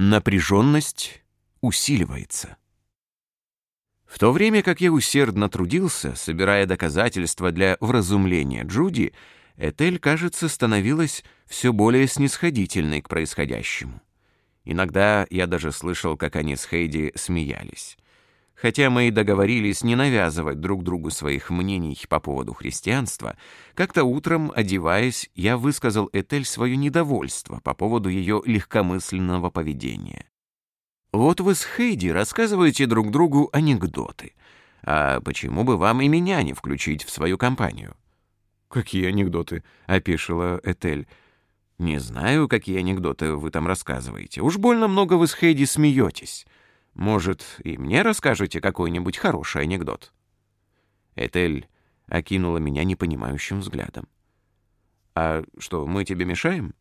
Напряженность усиливается. В то время как я усердно трудился, собирая доказательства для вразумления Джуди, Этель, кажется, становилась все более снисходительной к происходящему. Иногда я даже слышал, как они с Хейди смеялись. Хотя мы и договорились не навязывать друг другу своих мнений по поводу христианства, как-то утром, одеваясь, я высказал Этель свое недовольство по поводу ее легкомысленного поведения. «Вот вы с Хейди рассказываете друг другу анекдоты. А почему бы вам и меня не включить в свою компанию?» «Какие анекдоты?» — опешила Этель. «Не знаю, какие анекдоты вы там рассказываете. Уж больно много вы с Хейди смеетесь. Может, и мне расскажете какой-нибудь хороший анекдот?» Этель окинула меня непонимающим взглядом. «А что, мы тебе мешаем?»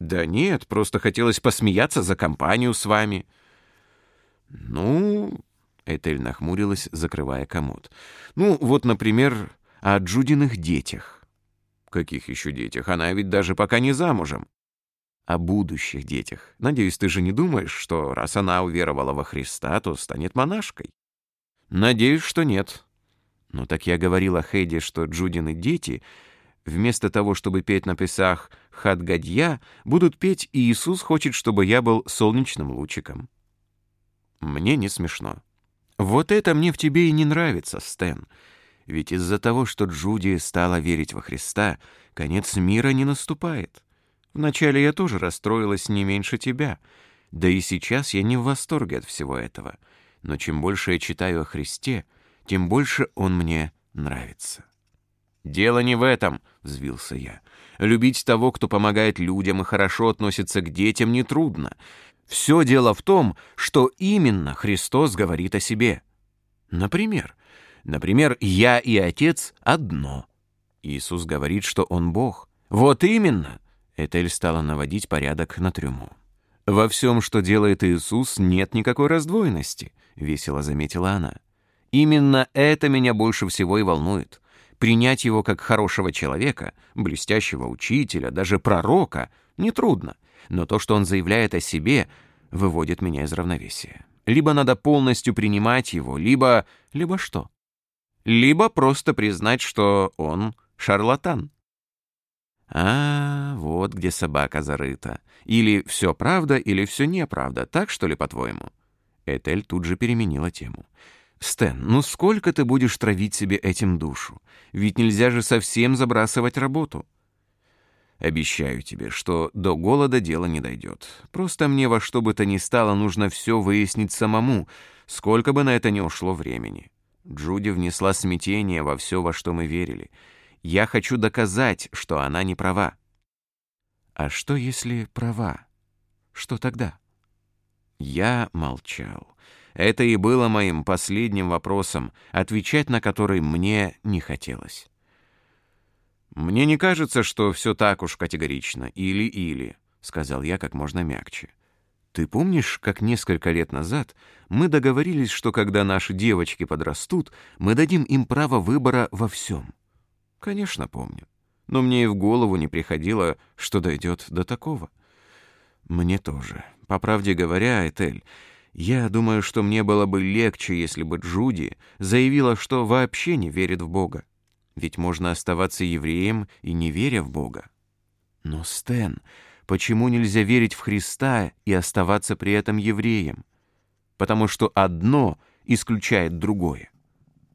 «Да нет, просто хотелось посмеяться за компанию с вами». «Ну...» — Этель нахмурилась, закрывая комод. «Ну, вот, например, о Джудиных детях». «Каких еще детях? Она ведь даже пока не замужем». «О будущих детях. Надеюсь, ты же не думаешь, что раз она уверовала во Христа, то станет монашкой?» «Надеюсь, что нет». «Ну так я говорила Хейди, что Джудины дети...» Вместо того, чтобы петь на песах «Хадгадья», будут петь «Иисус хочет, чтобы я был солнечным лучиком». Мне не смешно. Вот это мне в тебе и не нравится, Стэн. Ведь из-за того, что Джуди стала верить во Христа, конец мира не наступает. Вначале я тоже расстроилась не меньше тебя. Да и сейчас я не в восторге от всего этого. Но чем больше я читаю о Христе, тем больше он мне нравится. «Дело не в этом», — взвился я. «Любить того, кто помогает людям и хорошо относится к детям, нетрудно. Все дело в том, что именно Христос говорит о себе. Например, например, «Я и Отец одно». Иисус говорит, что Он Бог. Вот именно. Этель стала наводить порядок на трюму. «Во всем, что делает Иисус, нет никакой раздвоенности», — весело заметила она. «Именно это меня больше всего и волнует. Принять его как хорошего человека, блестящего учителя, даже пророка, нетрудно но то, что он заявляет о себе, выводит меня из равновесия. Либо надо полностью принимать его, либо... либо что? Либо просто признать, что он шарлатан. А, вот где собака зарыта. Или все правда, или все неправда, так что ли, по-твоему? Этель тут же переменила тему. «Стэн, ну сколько ты будешь травить себе этим душу? Ведь нельзя же совсем забрасывать работу. Обещаю тебе, что до голода дело не дойдет. Просто мне во что бы то ни стало нужно все выяснить самому, сколько бы на это ни ушло времени. Джуди внесла смятение во все, во что мы верили. Я хочу доказать, что она не права. А что, если права? Что тогда? Я молчал. Это и было моим последним вопросом, отвечать на который мне не хотелось. «Мне не кажется, что все так уж категорично. Или-или», — сказал я как можно мягче. «Ты помнишь, как несколько лет назад мы договорились, что когда наши девочки подрастут, мы дадим им право выбора во всем?» «Конечно, помню. Но мне и в голову не приходило, что дойдет до такого». «Мне тоже. По правде говоря, Этель, я думаю, что мне было бы легче, если бы Джуди заявила, что вообще не верит в Бога. Ведь можно оставаться евреем и не веря в Бога. Но, Стэн, почему нельзя верить в Христа и оставаться при этом евреем? Потому что одно исключает другое.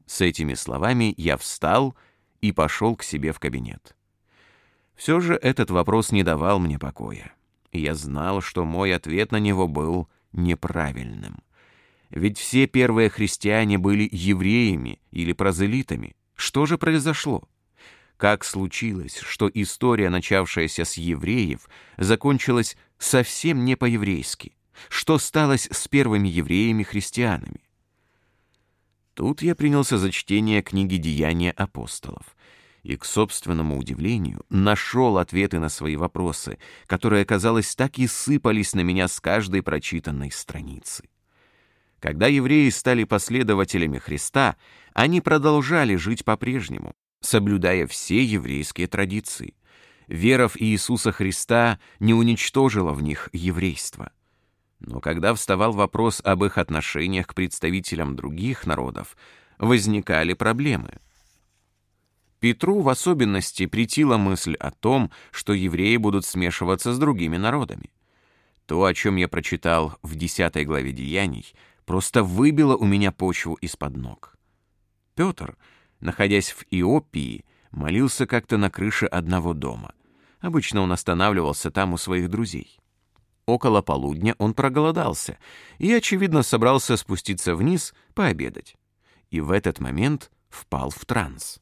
С этими словами я встал и пошел к себе в кабинет. Все же этот вопрос не давал мне покоя. И я знал, что мой ответ на него был неправильным. Ведь все первые христиане были евреями или прозелитами. Что же произошло? Как случилось, что история, начавшаяся с евреев, закончилась совсем не по-еврейски? Что стало с первыми евреями-христианами? Тут я принялся за чтение книги «Деяния апостолов» и, к собственному удивлению, нашел ответы на свои вопросы, которые, казалось, так и сыпались на меня с каждой прочитанной страницы. Когда евреи стали последователями Христа, они продолжали жить по-прежнему, соблюдая все еврейские традиции. Вера в Иисуса Христа не уничтожила в них еврейство. Но когда вставал вопрос об их отношениях к представителям других народов, возникали проблемы. Петру в особенности притила мысль о том, что евреи будут смешиваться с другими народами. То, о чем я прочитал в 10 главе Деяний, просто выбило у меня почву из-под ног. Петр, находясь в Иопии, молился как-то на крыше одного дома. Обычно он останавливался там у своих друзей. Около полудня он проголодался и, очевидно, собрался спуститься вниз пообедать. И в этот момент впал в транс.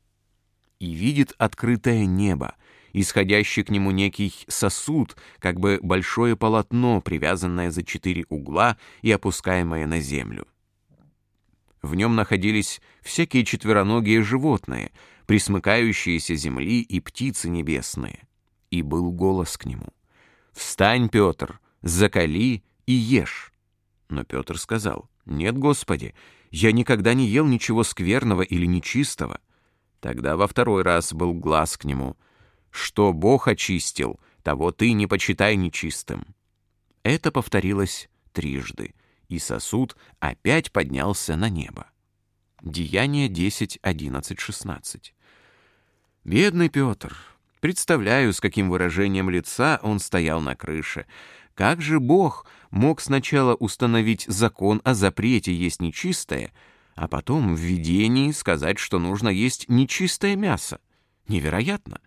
И видит открытое небо, исходящий к нему некий сосуд, как бы большое полотно, привязанное за четыре угла и опускаемое на землю. В нем находились всякие четвероногие животные, присмыкающиеся земли и птицы небесные. И был голос к нему. «Встань, Петр, закали и ешь». Но Петр сказал, «Нет, Господи, я никогда не ел ничего скверного или нечистого». Тогда во второй раз был глаз к нему. «Что Бог очистил, того ты не почитай нечистым». Это повторилось трижды, и сосуд опять поднялся на небо. Деяние 10, 11, 16. Бедный Петр. Представляю, с каким выражением лица он стоял на крыше. Как же Бог мог сначала установить закон о запрете есть нечистое, а потом в видении сказать, что нужно есть нечистое мясо? Невероятно.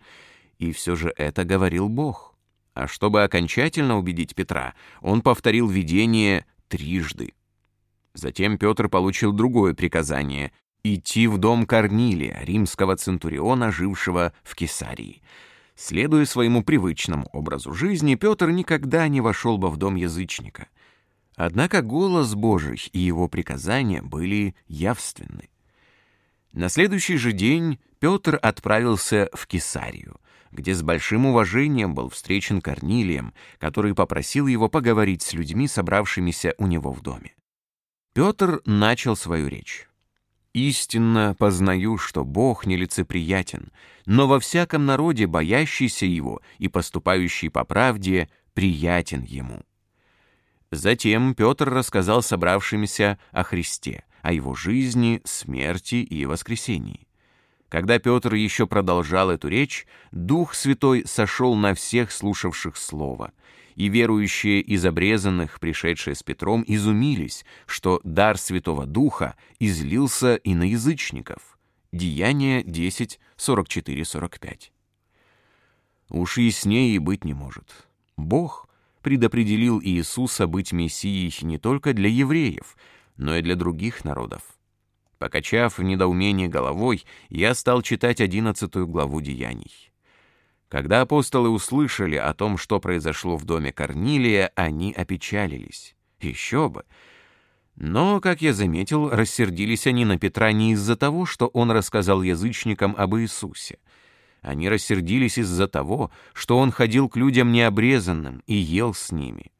И все же это говорил Бог. А чтобы окончательно убедить Петра, он повторил видение трижды. Затем Петр получил другое приказание — идти в дом Корнилия, римского центуриона, жившего в Кесарии. Следуя своему привычному образу жизни, Петр никогда не вошел бы в дом язычника. Однако голос Божий и его приказания были явственны. На следующий же день Петр отправился в Кесарию, где с большим уважением был встречен Корнилием, который попросил его поговорить с людьми, собравшимися у него в доме. Петр начал свою речь. Истинно познаю, что Бог нелицеприятен, но во всяком народе боящийся Его и поступающий по правде приятен Ему». Затем Петр рассказал собравшимся о Христе, о Его жизни, смерти и воскресении. Когда Петр еще продолжал эту речь, Дух Святой сошел на всех слушавших Слово, и верующие из обрезанных, пришедшие с Петром, изумились, что дар Святого Духа излился и на язычников. Деяние 10, 44-45. Уж яснее и быть не может. Бог предопределил Иисуса быть Мессией не только для евреев, но и для других народов. Покачав в недоумении головой, я стал читать одиннадцатую главу Деяний. Когда апостолы услышали о том, что произошло в доме Корнилия, они опечалились. Еще бы! Но, как я заметил, рассердились они на Петра не из-за того, что он рассказал язычникам об Иисусе. Они рассердились из-за того, что он ходил к людям необрезанным и ел с ними.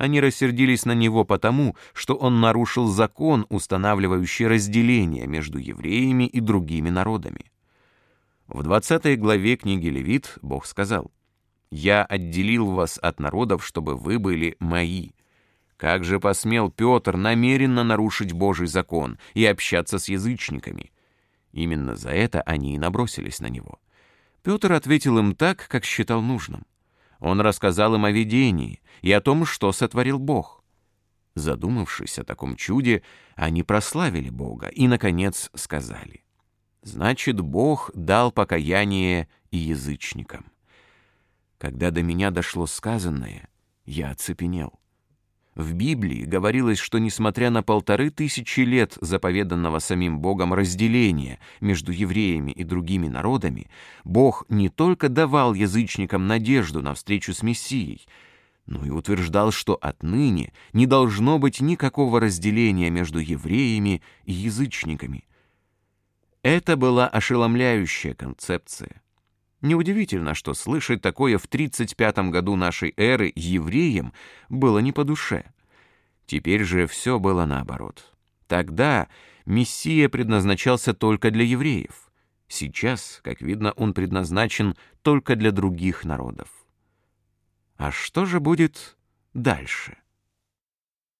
Они рассердились на него потому, что он нарушил закон, устанавливающий разделение между евреями и другими народами. В 20 главе книги Левит Бог сказал, «Я отделил вас от народов, чтобы вы были мои». Как же посмел Петр намеренно нарушить Божий закон и общаться с язычниками? Именно за это они и набросились на него. Петр ответил им так, как считал нужным. Он рассказал им о видении и о том, что сотворил Бог. Задумавшись о таком чуде, они прославили Бога и, наконец, сказали — Значит, Бог дал покаяние и язычникам. Когда до меня дошло сказанное, я оцепенел. В Библии говорилось, что несмотря на полторы тысячи лет заповеданного самим Богом разделения между евреями и другими народами, Бог не только давал язычникам надежду на встречу с Мессией, но и утверждал, что отныне не должно быть никакого разделения между евреями и язычниками, это была ошеломляющая концепция. Неудивительно, что слышать такое в 35 году нашей эры евреям было не по душе. Теперь же все было наоборот. Тогда Мессия предназначался только для евреев. Сейчас, как видно, он предназначен только для других народов. А что же будет дальше?